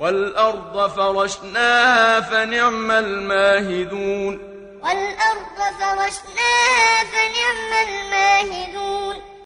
والأرض فرشناها فنعم الماهدون. والأرض فرشناها